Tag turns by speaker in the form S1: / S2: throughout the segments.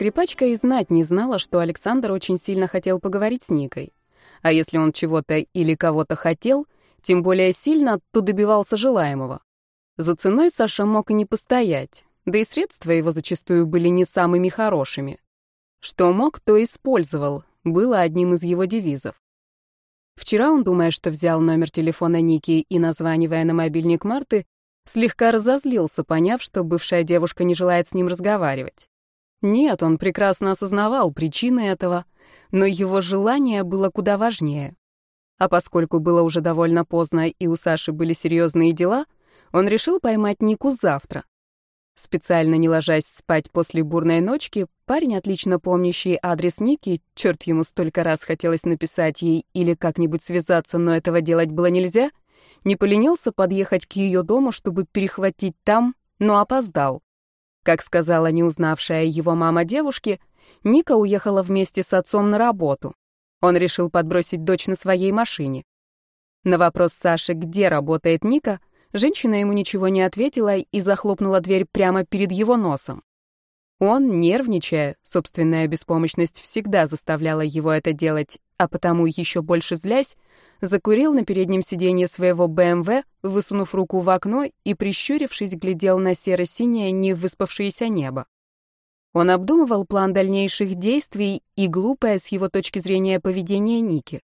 S1: Скрипачка и знать не знала, что Александр очень сильно хотел поговорить с Никой. А если он чего-то или кого-то хотел, тем более сильно, то добивался желаемого. За ценой Саша мог и не постоять, да и средства его зачастую были не самыми хорошими. Что мог, то использовал, было одним из его девизов. Вчера он, думая, что взял номер телефона Ники и названивая на мобильник Марты, слегка разозлился, поняв, что бывшая девушка не желает с ним разговаривать. Нет, он прекрасно осознавал причины этого, но его желание было куда важнее. А поскольку было уже довольно поздно и у Саши были серьезные дела, он решил поймать Нику завтра. Специально не ложась спать после бурной ночки, парень, отлично помнящий адрес Ники, черт ему столько раз хотелось написать ей или как-нибудь связаться, но этого делать было нельзя, не поленился подъехать к ее дому, чтобы перехватить там, но опоздал. Как сказала не узнавшая его мама девушки, Ника уехала вместе с отцом на работу. Он решил подбросить дочь на своей машине. На вопрос Саши, где работает Ника, Женщина ему ничего не ответила и захлопнула дверь прямо перед его носом. Он, нервничая, собственная беспомощность всегда заставляла его это делать, а потому еще больше злясь, закурил на переднем сиденье своего БМВ, высунув руку в окно и, прищурившись, глядел на серо-синее, невыспавшееся небо. Он обдумывал план дальнейших действий и глупое с его точки зрения поведение Ники.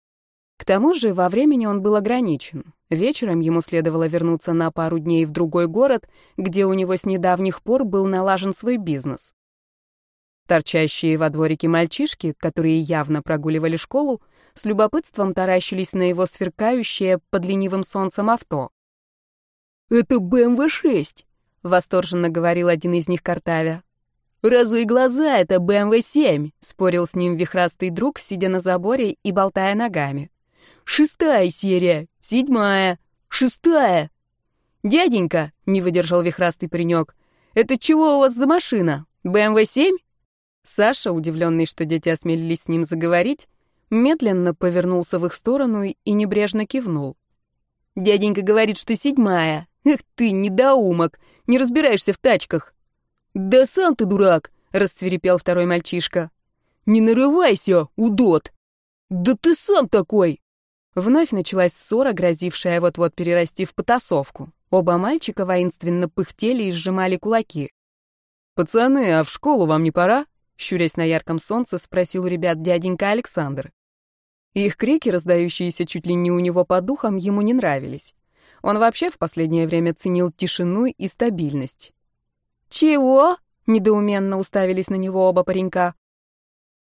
S1: К тому же во времени он был ограничен. Вечером ему следовало вернуться на пару дней в другой город, где у него с недавних пор был налажен свой бизнес. Торчащие во дворике мальчишки, которые явно прогуливали школу, с любопытством таращились на его сверкающее под ленивым солнцем авто.
S2: «Это БМВ-6», —
S1: восторженно говорил один из них Картавя.
S2: «Разуй глаза, это БМВ-7», — спорил с ним вихрастый друг, сидя на заборе и болтая ногами. Шестая серия, седьмая, шестая. Дяденька, не выдержал вихрастый паренек, это чего у вас за машина? БМВ-7?
S1: Саша, удивленный, что дети осмелились с ним заговорить, медленно повернулся в их сторону и небрежно кивнул.
S2: Дяденька говорит, что седьмая. Эх ты, недоумок, не разбираешься в тачках. Да сам ты дурак, расцвирепел второй мальчишка. Не нарывайся, удот. Да ты сам такой.
S1: Вновь началась ссора, грозившая вот-вот перерасти в потасовку. Оба мальчика воинственно пыхтели и сжимали кулаки.
S3: «Пацаны, а в школу вам не пора?» Щурясь на ярком солнце, спросил у ребят дяденька Александр.
S1: Их крики, раздающиеся чуть ли не у него по духам, ему не нравились. Он вообще в последнее время ценил тишину и стабильность.
S2: «Чего?» — недоуменно уставились на него оба паренька.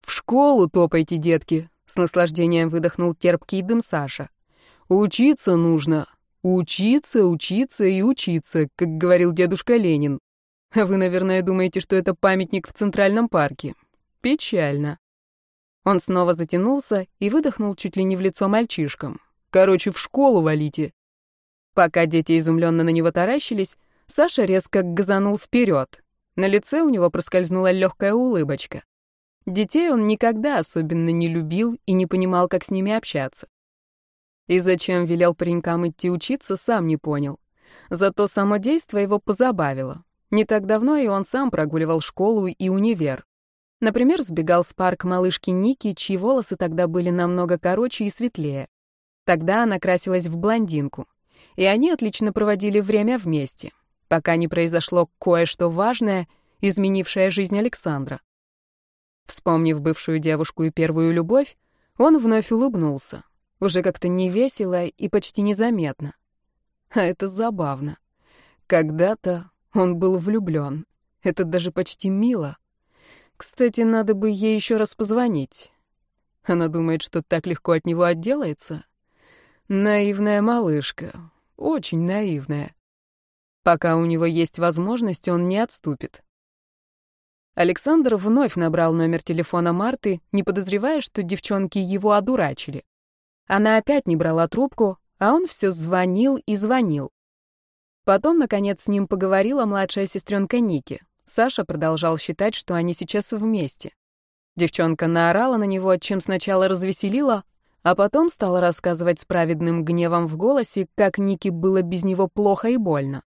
S3: «В школу топайте, детки», с наслаждением выдохнул терпкий дым Саша. Учиться нужно. Учиться, учиться и учиться, как говорил дедушка Ленин. А вы, наверное, думаете, что это памятник в Центральном парке. Печально.
S1: Он снова затянулся и выдохнул чуть ли не в лицо мальчишкам.
S3: Короче, в школу валите.
S1: Пока дети изумленно на него таращились, Саша резко газанул вперед. На лице у него проскользнула легкая улыбочка. Детей он никогда особенно не любил и не понимал, как с ними общаться. И зачем велел паренькам идти учиться, сам не понял. Зато само действо его позабавило. Не так давно и он сам прогуливал школу и универ. Например, сбегал с парк малышки Ники, чьи волосы тогда были намного короче и светлее. Тогда она красилась в блондинку. И они отлично проводили время вместе, пока не произошло кое-что важное, изменившее жизнь Александра. Вспомнив бывшую девушку и первую любовь, он вновь улыбнулся. Уже как-то невесело и почти незаметно. А это забавно. Когда-то он был влюблен. Это даже почти мило. Кстати, надо бы ей еще раз позвонить. Она думает, что так легко от него отделается. Наивная малышка. Очень наивная. Пока у него есть возможность, он не отступит. Александр вновь набрал номер телефона Марты, не подозревая, что девчонки его одурачили. Она опять не брала трубку, а он все звонил и звонил. Потом, наконец, с ним поговорила младшая сестренка Ники. Саша продолжал считать, что они сейчас вместе. Девчонка наорала на него, чем сначала развеселила, а потом стала рассказывать с праведным гневом в голосе, как Нике было без него плохо и больно.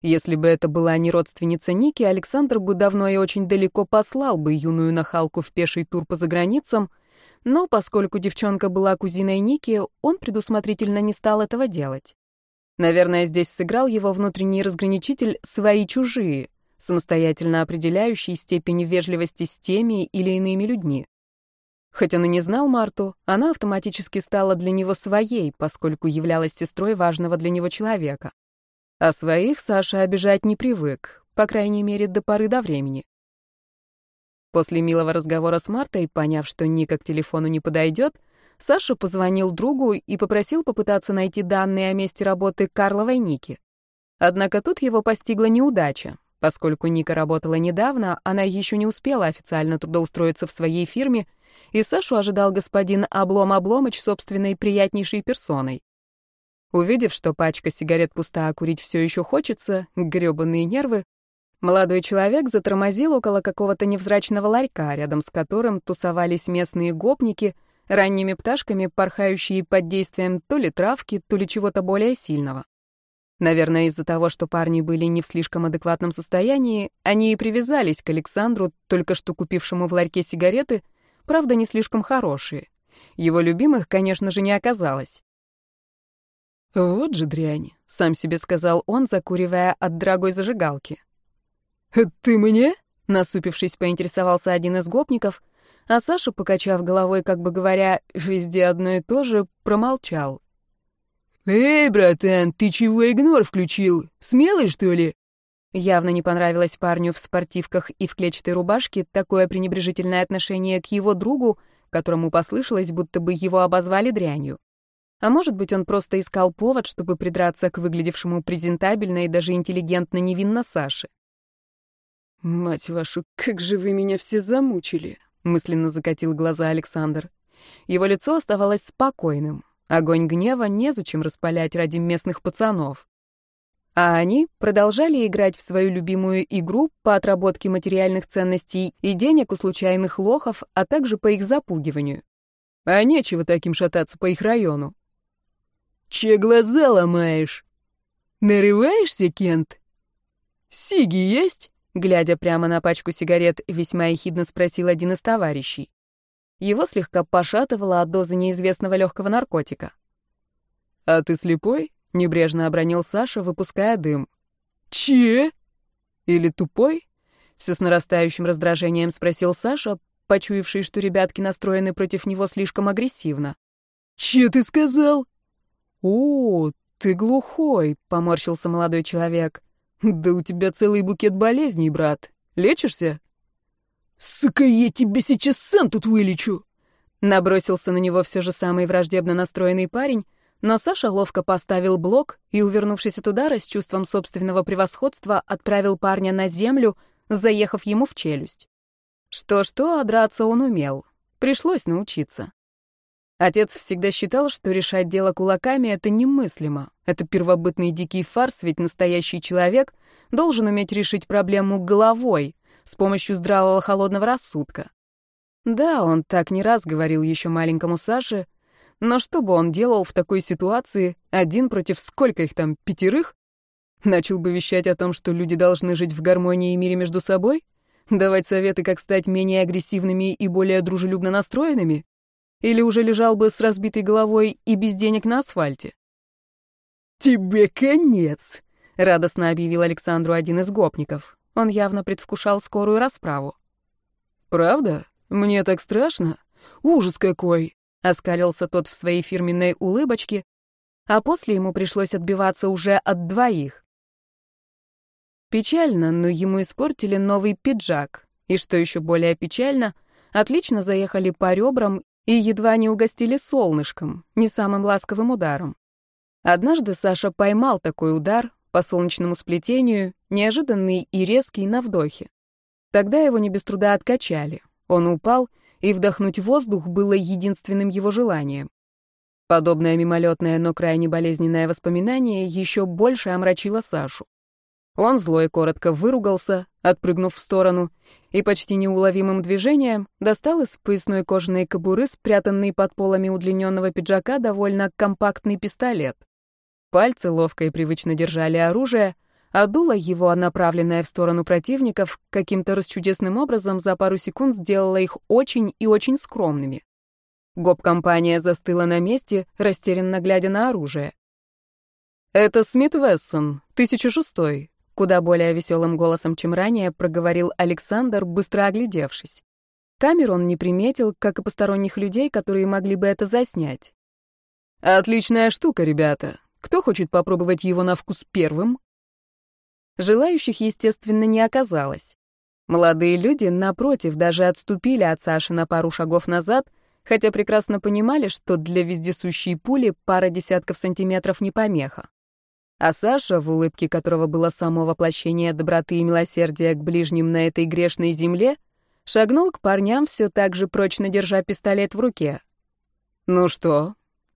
S1: Если бы это была не родственница Ники, Александр бы давно и очень далеко послал бы юную нахалку в пеший тур по заграницам, но поскольку девчонка была кузиной Ники, он предусмотрительно не стал этого делать. Наверное, здесь сыграл его внутренний разграничитель «свои-чужие», самостоятельно определяющий степень вежливости с теми или иными людьми. Хоть он и не знал Марту, она автоматически стала для него своей, поскольку являлась сестрой важного для него человека. А своих Саша обижать не привык, по крайней мере, до поры до времени. После милого разговора с Мартой, поняв, что Ника к телефону не подойдет, Саша позвонил другу и попросил попытаться найти данные о месте работы Карловой Ники. Однако тут его постигла неудача. Поскольку Ника работала недавно, она еще не успела официально трудоустроиться в своей фирме, и Сашу ожидал господин Облом Обломыч собственной приятнейшей персоной. Увидев, что пачка сигарет пуста, а курить все еще хочется, грёбаные нервы, молодой человек затормозил около какого-то невзрачного ларька, рядом с которым тусовались местные гопники, ранними пташками, порхающие под действием то ли травки, то ли чего-то более сильного. Наверное, из-за того, что парни были не в слишком адекватном состоянии, они и привязались к Александру, только что купившему в ларьке сигареты, правда, не слишком хорошие. Его любимых, конечно же, не оказалось. «Вот же дрянь», — сам себе сказал он, закуривая от дорогой зажигалки.
S3: «Ты мне?»
S1: — насупившись, поинтересовался один из гопников, а Саша, покачав головой, как бы говоря, везде одно и то же, промолчал.
S3: «Эй, братан, ты чего игнор включил? Смелый, что ли?»
S1: Явно не понравилось парню в спортивках и в клетчатой рубашке такое пренебрежительное отношение к его другу, которому послышалось, будто бы его обозвали дрянью. А может быть, он просто искал повод, чтобы придраться к выглядевшему презентабельно и даже интеллигентно невинно Саше.
S3: «Мать вашу, как же вы меня все замучили!» — мысленно закатил глаза Александр.
S1: Его лицо оставалось спокойным. Огонь гнева незачем распалять ради местных пацанов. А они продолжали играть в свою любимую игру по отработке материальных ценностей и денег у случайных лохов, а также по их запугиванию.
S3: А нечего таким шататься по их району. Че глаза ломаешь? Нарываешься, Кент? Сиги есть?
S1: Глядя прямо на пачку сигарет, весьма ехидно спросил один из товарищей. Его слегка пошатывало от дозы неизвестного легкого наркотика.
S3: «А ты слепой?» — небрежно обронил Саша, выпуская дым. «Че?» «Или тупой?» — все с нарастающим раздражением спросил Саша, почуявший, что ребятки настроены против него слишком агрессивно. «Че ты сказал?» «О, ты глухой», — поморщился молодой человек. «Да у тебя целый букет болезней, брат. Лечишься?» «Сука, я тебе сейчас сам тут вылечу!»
S1: Набросился на него все же самый враждебно настроенный парень, но Саша ловко поставил блок и, увернувшись от удара с чувством собственного превосходства, отправил парня на землю, заехав ему в челюсть. Что-что, а драться он умел. Пришлось научиться. Отец всегда считал, что решать дело кулаками — это немыслимо. Это первобытный дикий фарс, ведь настоящий человек должен уметь решить проблему головой, с помощью здравого холодного рассудка. Да, он так не раз говорил еще маленькому Саше, но что бы он делал в такой ситуации, один против сколько их там, пятерых? Начал бы вещать о том, что люди должны жить в гармонии и мире между собой? Давать советы, как стать менее агрессивными и более дружелюбно настроенными? Или уже лежал бы с разбитой головой и без денег на асфальте?
S3: «Тебе конец», —
S1: радостно объявил Александру один из гопников. Он явно предвкушал скорую расправу.
S3: «Правда? Мне так страшно? Ужас какой!» — оскалился тот в своей фирменной улыбочке,
S1: а после ему пришлось отбиваться уже от двоих. Печально, но ему испортили новый пиджак, и, что еще более печально, отлично заехали по ребрам и едва не угостили солнышком, не самым ласковым ударом. Однажды Саша поймал такой удар, по солнечному сплетению, неожиданный и резкий на вдохе. Тогда его не без труда откачали. Он упал, и вдохнуть воздух было единственным его желанием. Подобное мимолетное, но крайне болезненное воспоминание еще больше омрачило Сашу. Он зло и коротко выругался, отпрыгнув в сторону, и почти неуловимым движением достал из поясной кожаной кобуры, спрятанный под полами удлиненного пиджака, довольно компактный пистолет. Пальцы ловко и привычно держали оружие, а дуло его, направленное в сторону противников, каким-то расчудесным образом за пару секунд сделало их очень и очень скромными. Гоп-компания застыла на месте, растерянно глядя на оружие. «Это Смит Вессон, 1006 куда более веселым голосом, чем ранее, проговорил Александр, быстро оглядевшись. Камер он не приметил, как и посторонних людей, которые могли бы это заснять. «Отличная штука, ребята. Кто хочет попробовать его на вкус первым?» Желающих, естественно, не оказалось. Молодые люди, напротив, даже отступили от Саши на пару шагов назад, хотя прекрасно понимали, что для вездесущей пули пара десятков сантиметров не помеха. А Саша, в улыбке которого было само воплощение доброты и милосердия к ближним на этой грешной земле, шагнул к парням, все так же прочно держа пистолет в руке. «Ну что,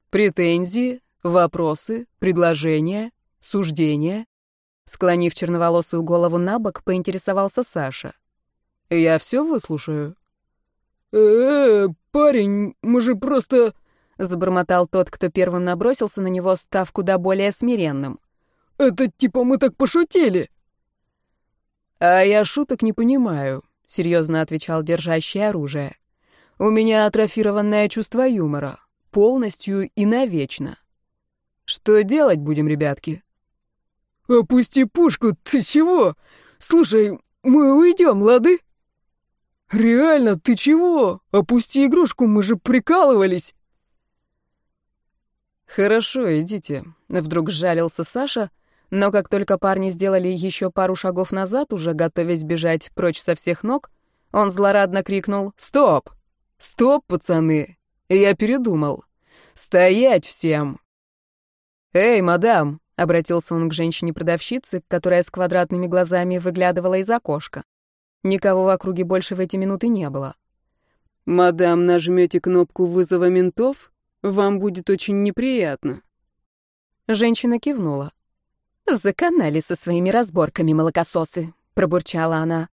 S1: претензии, вопросы, предложения, суждения?» Склонив черноволосую голову на бок, поинтересовался Саша. «Я все выслушаю».
S3: «Э, -э парень, мы же просто...»
S1: Забормотал тот, кто первым набросился на него, став куда более смиренным.
S3: Это типа мы так пошутили.
S1: А я шуток не понимаю, серьезно отвечал держащий оружие. У меня атрофированное чувство юмора, полностью и навечно. Что делать будем, ребятки?
S3: Опусти пушку, ты чего? Слушай, мы уйдем, лады? Реально, ты чего? Опусти игрушку, мы же прикалывались.
S1: Хорошо, идите. Вдруг сжалился Саша, но как только парни сделали еще пару шагов назад, уже готовясь бежать прочь со всех ног, он злорадно крикнул «Стоп! Стоп, пацаны! Я передумал! Стоять всем!» «Эй, мадам!» — обратился он к женщине-продавщице, которая с квадратными глазами выглядывала из окошка. Никого в округе больше в эти минуты не было.
S3: «Мадам, нажмете кнопку вызова ментов? Вам будет очень неприятно».
S1: Женщина кивнула. «Заканали со своими разборками молокососы», — пробурчала она.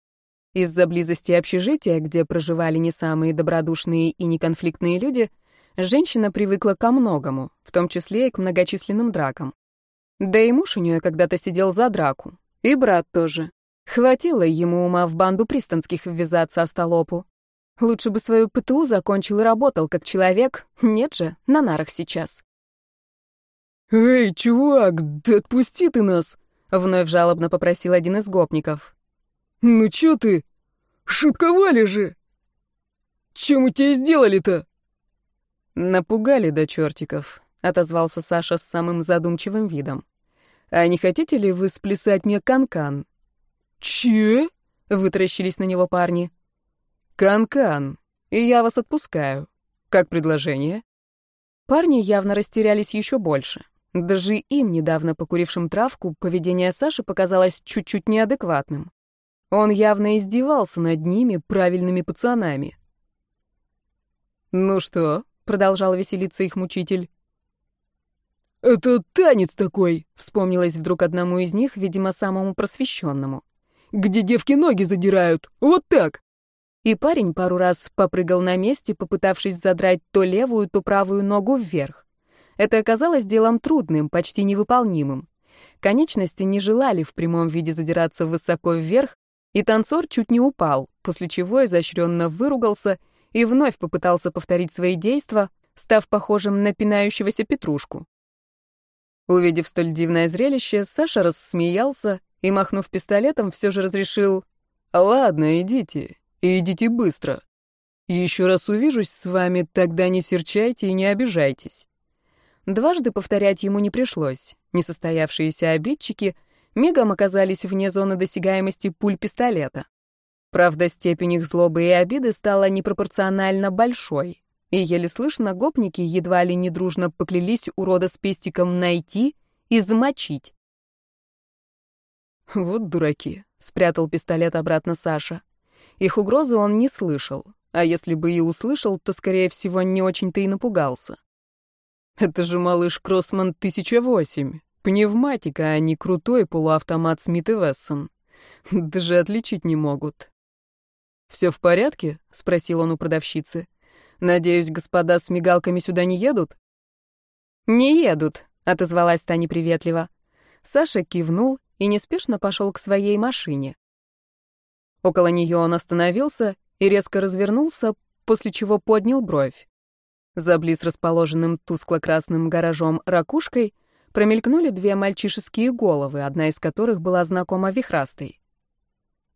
S1: Из-за близости общежития, где проживали не самые добродушные и неконфликтные люди, женщина привыкла ко многому, в том числе и к многочисленным дракам. Да и муж у нее когда-то сидел за драку. И брат тоже. Хватило ему ума в банду пристанских ввязаться остолопу. Лучше бы свою ПТУ закончил и работал как человек. Нет же, на нарах сейчас.
S3: «Эй, чувак, да отпусти ты нас!»
S1: — вновь жалобно попросил один из гопников.
S3: «Ну чё ты? Шутковали же! Чем мы тебе сделали-то?»
S1: «Напугали до чертиков», — отозвался Саша с самым задумчивым видом. «А не хотите ли вы сплясать мне канкан?» -кан?
S3: «Че?»
S1: — вытаращились на него парни. «Канкан, -кан, и я вас отпускаю. Как предложение?» Парни явно растерялись еще больше. Даже им, недавно покурившим травку, поведение Саши показалось чуть-чуть неадекватным. Он явно издевался над ними, правильными пацанами. «Ну что?» — продолжал веселиться их мучитель.
S3: «Это танец такой!»
S1: — вспомнилось вдруг одному из них, видимо, самому просвещенному.
S3: «Где девки ноги задирают! Вот так!»
S1: И парень пару раз попрыгал на месте, попытавшись задрать то левую, то правую ногу вверх. Это оказалось делом трудным, почти невыполнимым. Конечности не желали в прямом виде задираться высоко вверх, и танцор чуть не упал, после чего изощренно выругался и вновь попытался повторить свои действия, став похожим на пинающегося петрушку. Увидев столь дивное зрелище, Саша рассмеялся и, махнув пистолетом, все же разрешил «Ладно, идите, и идите быстро. Еще раз увижусь с вами, тогда не серчайте и не обижайтесь». Дважды повторять ему не пришлось. Несостоявшиеся обидчики мигом оказались вне зоны досягаемости пуль пистолета. Правда, степень их злобы и обиды стала непропорционально большой, и еле слышно гопники едва ли не дружно поклялись урода с пестиком найти и замочить. «Вот дураки», — спрятал пистолет обратно Саша. Их угрозы он не слышал, а если бы и услышал, то, скорее всего, не очень-то и напугался. Это же малыш Кроссман 1008. Пневматика, а не крутой полуавтомат Смит и Вессон. Даже отличить не могут. «Все в порядке?» — спросил он у продавщицы. «Надеюсь, господа с мигалками сюда не едут?» «Не едут», — отозвалась та неприветливо. Саша кивнул и неспешно пошел к своей машине. Около нее он остановился и резко развернулся, после чего поднял бровь. За близ расположенным тускло-красным гаражом ракушкой промелькнули две мальчишеские головы, одна из которых была знакома вихрастой.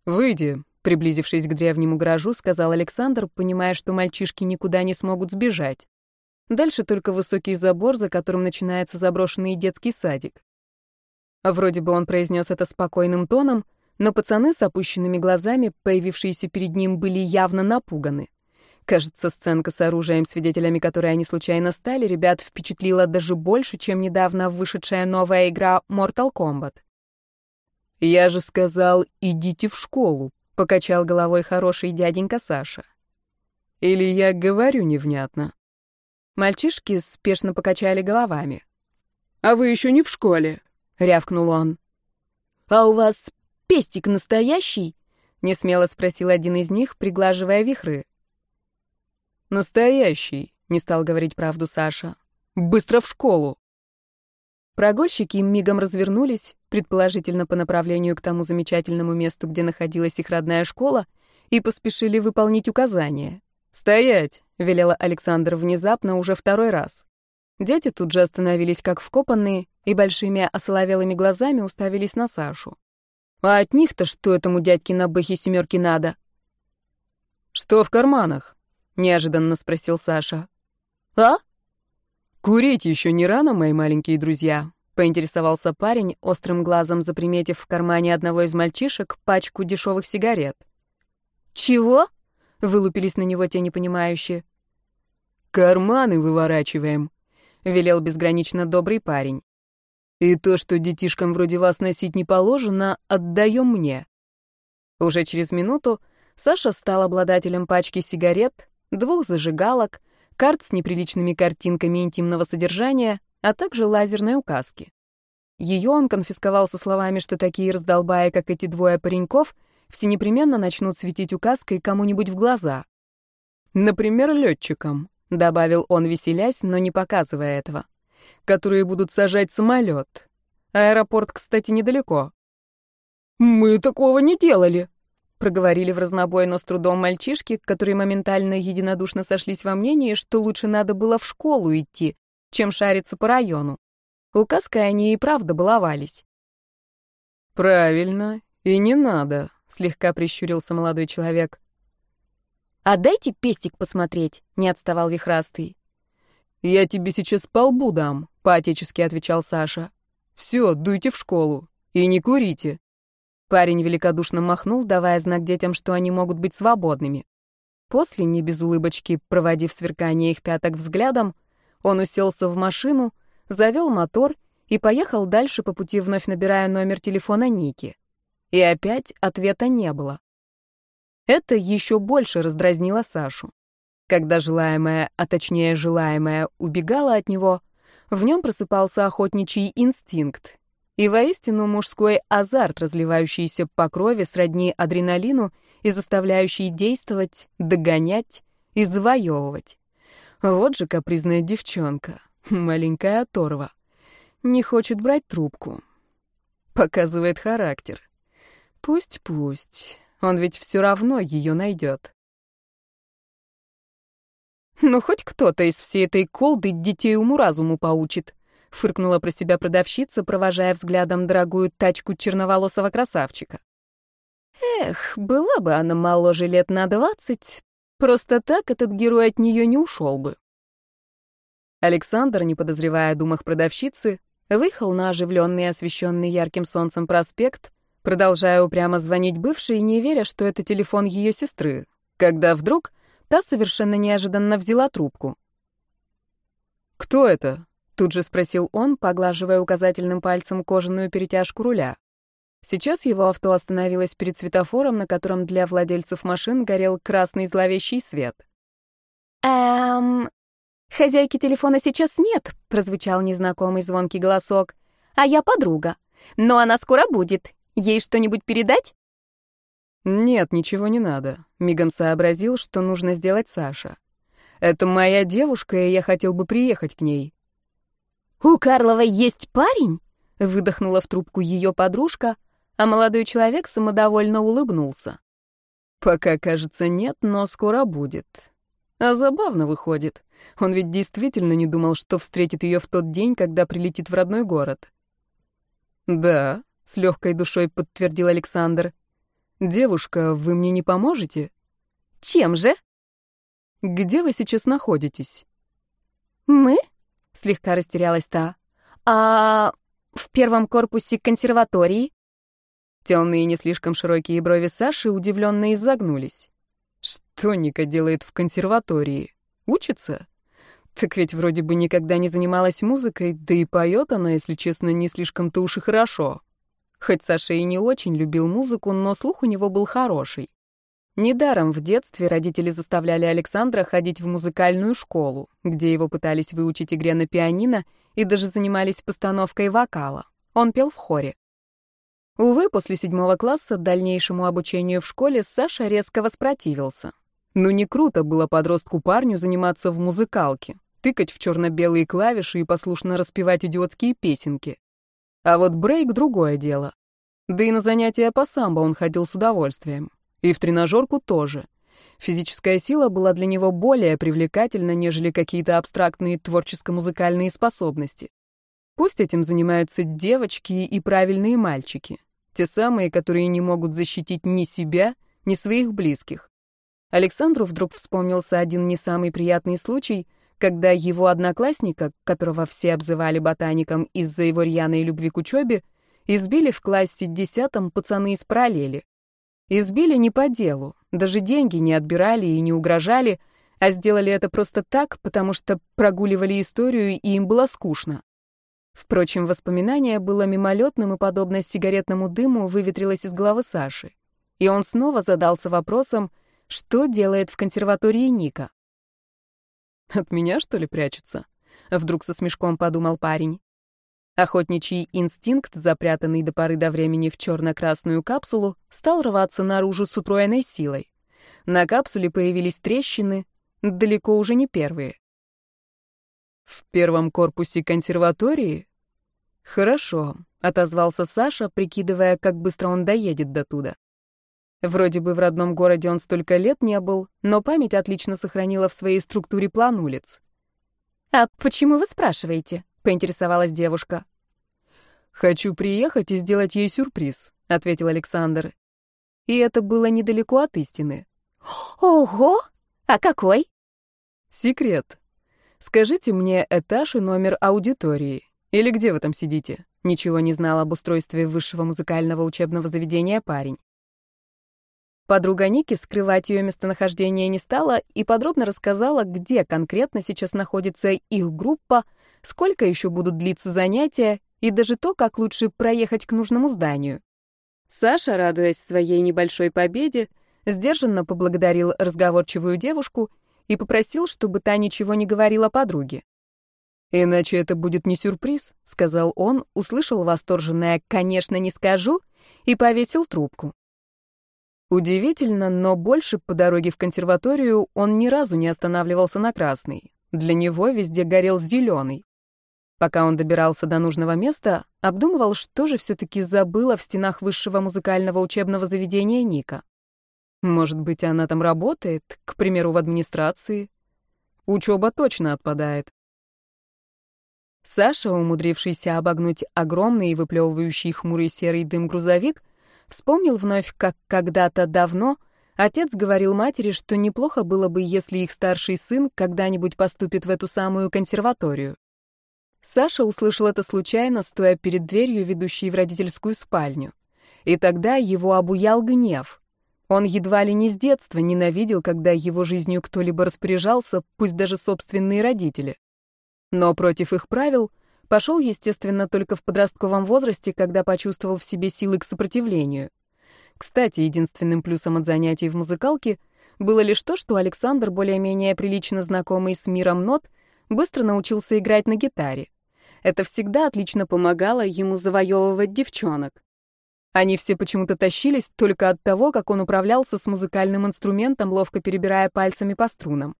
S1: «Выйди», — приблизившись к древнему гаражу, сказал Александр, понимая, что мальчишки никуда не смогут сбежать. Дальше только высокий забор, за которым начинается заброшенный детский садик. Вроде бы он произнес это спокойным тоном, но пацаны с опущенными глазами, появившиеся перед ним, были явно напуганы. Кажется, сценка с оружием, свидетелями которой они случайно стали, ребят впечатлила даже больше, чем недавно вышедшая новая игра Mortal Kombat. «Я же сказал, идите в школу», — покачал головой хороший дяденька Саша. «Или я говорю невнятно?» Мальчишки спешно покачали головами.
S2: «А вы еще не в школе», — рявкнул он.
S1: «А у вас пестик настоящий?» — несмело спросил один из них, приглаживая вихры.
S3: «Настоящий», — не стал говорить правду Саша. «Быстро в школу!»
S1: Прогульщики мигом развернулись, предположительно по направлению к тому замечательному месту, где находилась их родная школа, и поспешили выполнить указания.
S3: «Стоять!»
S1: — велела Александр внезапно уже второй раз. Дети тут же остановились как вкопанные и большими осоловелыми глазами уставились на Сашу. «А от них-то что этому дядьке на бэхе семерки надо?»
S3: «Что в карманах?» Неожиданно спросил Саша.
S1: А?
S3: Курить еще не рано, мои маленькие друзья, поинтересовался парень, острым глазом заприметив в кармане одного из мальчишек пачку дешевых сигарет.
S1: Чего? вылупились на него те непонимающие.
S3: Карманы выворачиваем,
S1: велел безгранично добрый парень.
S3: И то, что детишкам вроде вас носить не положено, отдаем мне.
S1: Уже через минуту Саша стал обладателем пачки сигарет, двух зажигалок, карт с неприличными картинками интимного содержания, а также лазерной указки. Ее он конфисковал со словами, что такие раздолбая, как эти двое пареньков, все непременно начнут светить указкой кому-нибудь в глаза.
S3: Например, летчикам, добавил он, веселясь, но не показывая этого, которые будут сажать самолет. Аэропорт, кстати, недалеко.
S2: Мы такого не делали,
S1: проговорили в разнобой, но с трудом мальчишки, которые моментально единодушно сошлись во мнении, что лучше надо было в школу идти, чем шариться по району. Указкой они и правда баловались.
S3: «Правильно, и не надо», — слегка прищурился молодой человек.
S1: «А дайте пестик посмотреть», — не отставал Вихрастый.
S3: «Я тебе сейчас по лбу дам», — поотечески отвечал Саша. «Все, дуйте в школу и не курите».
S1: Парень великодушно махнул, давая знак детям, что они могут быть свободными. После, не без улыбочки, проводив сверкание их пяток взглядом, он уселся в машину, завел мотор и поехал дальше по пути, вновь набирая номер телефона Ники. И опять ответа не было. Это еще больше раздразнило Сашу. Когда желаемое, а точнее желаемое, убегало от него, в нем просыпался охотничий инстинкт, и воистину мужской азарт, разливающийся по крови сродни адреналину и заставляющий действовать, догонять и завоевывать. Вот же капризная девчонка, маленькая оторва. Не хочет брать трубку. Показывает характер. Пусть-пусть, он ведь все равно ее найдет. Ну, хоть кто-то из всей этой колды детей уму-разуму поучит. — фыркнула про себя продавщица, провожая взглядом дорогую тачку черноволосого красавчика. Эх, была бы она моложе лет на двадцать, просто так этот герой от нее не ушел бы. Александр, не подозревая о думах продавщицы, выехал на оживленный, освещенный ярким солнцем проспект, продолжая упрямо звонить бывшей, не веря, что это телефон ее сестры, когда вдруг та совершенно неожиданно взяла трубку.
S3: «Кто это?»
S1: Тут же спросил он, поглаживая указательным пальцем кожаную перетяжку руля. Сейчас его авто остановилось перед светофором, на котором для владельцев машин горел красный зловещий свет. «Эм... Хозяйки телефона сейчас нет», — прозвучал незнакомый звонкий голосок. «А я подруга. Но она скоро будет. Ей что-нибудь передать?»
S3: «Нет, ничего не надо», — мигом сообразил, что нужно сделать Саша. «Это моя девушка, и я хотел бы приехать к ней.
S1: «У Карлова есть парень?» Выдохнула в трубку ее подружка, а молодой человек самодовольно улыбнулся.
S3: Пока, кажется, нет, но скоро будет. А забавно выходит. Он ведь действительно не думал, что встретит ее в тот день, когда прилетит в родной город. Да, с легкой душой подтвердил Александр. Девушка, вы мне не поможете?
S1: Чем же?
S3: Где вы сейчас находитесь?
S1: Мы? Слегка растерялась та. А в первом корпусе консерватории?
S3: Темные не слишком широкие брови Саши удивленно изогнулись. Что Ника делает в консерватории? Учится? Так ведь вроде бы никогда не занималась музыкой, да и поет она, если честно, не слишком-то уж и хорошо. Хоть Саша и не очень любил музыку, но слух у него был хороший. Недаром в детстве родители заставляли Александра ходить в музыкальную школу, где его пытались выучить игре на пианино и даже занимались постановкой вокала. Он пел в хоре. Увы, после седьмого класса дальнейшему обучению в школе Саша резко воспротивился. Ну не круто было подростку-парню заниматься в музыкалке, тыкать в черно-белые клавиши и послушно распевать идиотские песенки. А вот брейк — другое дело. Да и на занятия по самбо он ходил с удовольствием. И в тренажерку тоже. Физическая сила была для него более привлекательна, нежели какие-то абстрактные творческо-музыкальные способности. Пусть этим занимаются девочки и правильные мальчики. Те самые, которые не могут защитить ни себя, ни своих близких. Александру вдруг вспомнился один не самый приятный случай, когда его одноклассника, которого все обзывали ботаником из-за его рьяной любви к учебе, избили в классе десятом пацаны из параллели. Избили не по делу, даже деньги не отбирали и не угрожали, а сделали это просто так, потому что прогуливали историю, и им было скучно. Впрочем, воспоминание было мимолетным и, подобно сигаретному дыму, выветрилось из головы Саши. И он снова задался вопросом, что делает в консерватории Ника. «От меня, что ли, прячется?» — вдруг со смешком подумал парень. Охотничий инстинкт, запрятанный до поры до времени в черно-красную капсулу, стал рваться наружу с утроенной силой. На капсуле появились трещины, далеко уже не первые. «В первом корпусе консерватории?» «Хорошо», — отозвался Саша, прикидывая, как быстро он доедет до туда. Вроде бы в родном городе он столько лет не был, но память отлично сохранила в своей структуре план улиц.
S1: «А почему вы спрашиваете?» — поинтересовалась девушка.
S3: «Хочу приехать и сделать ей сюрприз», — ответил Александр. И это было недалеко от истины.
S1: «Ого! А какой?»
S3: «Секрет. Скажите мне этаж и номер аудитории. Или где вы там сидите?» Ничего не знал об устройстве высшего музыкального учебного заведения парень. Подруга Ники скрывать ее местонахождение не стала и подробно рассказала, где конкретно сейчас находится их группа, сколько еще будут длиться занятия и даже то, как лучше проехать к нужному зданию. Саша, радуясь своей небольшой победе, сдержанно поблагодарил разговорчивую девушку и попросил, чтобы та ничего не говорила подруге. «Иначе это будет не сюрприз», — сказал он, услышал восторженное «конечно, не скажу» и повесил трубку. Удивительно, но больше по дороге в консерваторию он ни разу не останавливался на красный. Для него везде горел зеленый. Пока он добирался до нужного места, обдумывал, что же все-таки забыла в стенах высшего музыкального учебного заведения Ника. Может быть, она там работает, к примеру, в администрации? Учеба точно отпадает. Саша, умудрившийся обогнуть огромный и выплевывающий хмурый серый дым грузовик, Вспомнил вновь, как когда-то давно отец говорил матери, что неплохо было бы, если их старший сын когда-нибудь поступит в эту самую консерваторию. Саша услышал это случайно, стоя перед дверью, ведущей в родительскую спальню. И тогда его обуял гнев. Он едва ли не с детства ненавидел, когда его жизнью кто-либо распоряжался, пусть даже собственные родители. Но против их правил Пошел, естественно, только в подростковом возрасте, когда почувствовал в себе силы к сопротивлению. Кстати, единственным плюсом от занятий в музыкалке было лишь то, что Александр, более-менее прилично знакомый с миром нот, быстро научился играть на гитаре. Это всегда отлично помогало ему завоевывать девчонок. Они все почему-то тащились только от того, как он управлялся с музыкальным инструментом, ловко перебирая пальцами по струнам.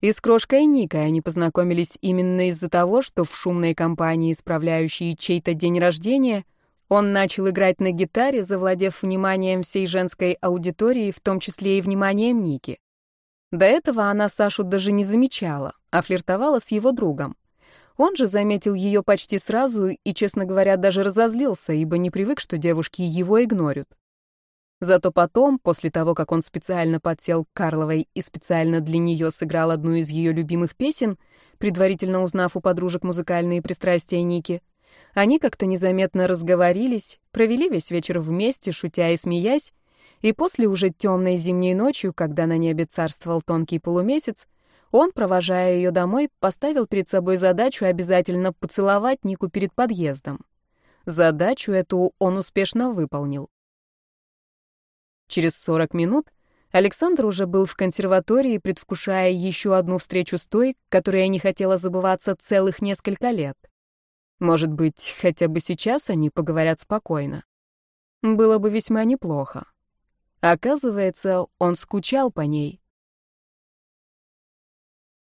S1: И с крошкой Никой они познакомились именно из-за того, что в шумной компании, справляющей чей-то день рождения, он начал играть на гитаре, завладев вниманием всей женской аудитории, в том числе и вниманием Ники. До этого она Сашу даже не замечала, а флиртовала с его другом. Он же заметил ее почти сразу и, честно говоря, даже разозлился, ибо не привык, что девушки его игнорят. Зато потом, после того, как он специально подсел к Карловой и специально для нее сыграл одну из ее любимых песен, предварительно узнав у подружек музыкальные пристрастия Ники, они как-то незаметно разговорились, провели весь вечер вместе, шутя и смеясь, и после уже темной зимней ночью, когда на небе царствовал тонкий полумесяц, он, провожая ее домой, поставил перед собой задачу обязательно поцеловать Нику перед подъездом. Задачу эту он успешно выполнил. Через 40 минут Александр уже был в консерватории, предвкушая еще одну встречу с той, которая не хотела забываться целых несколько лет. Может быть, хотя бы сейчас они поговорят спокойно. Было бы весьма неплохо. Оказывается, он скучал по ней.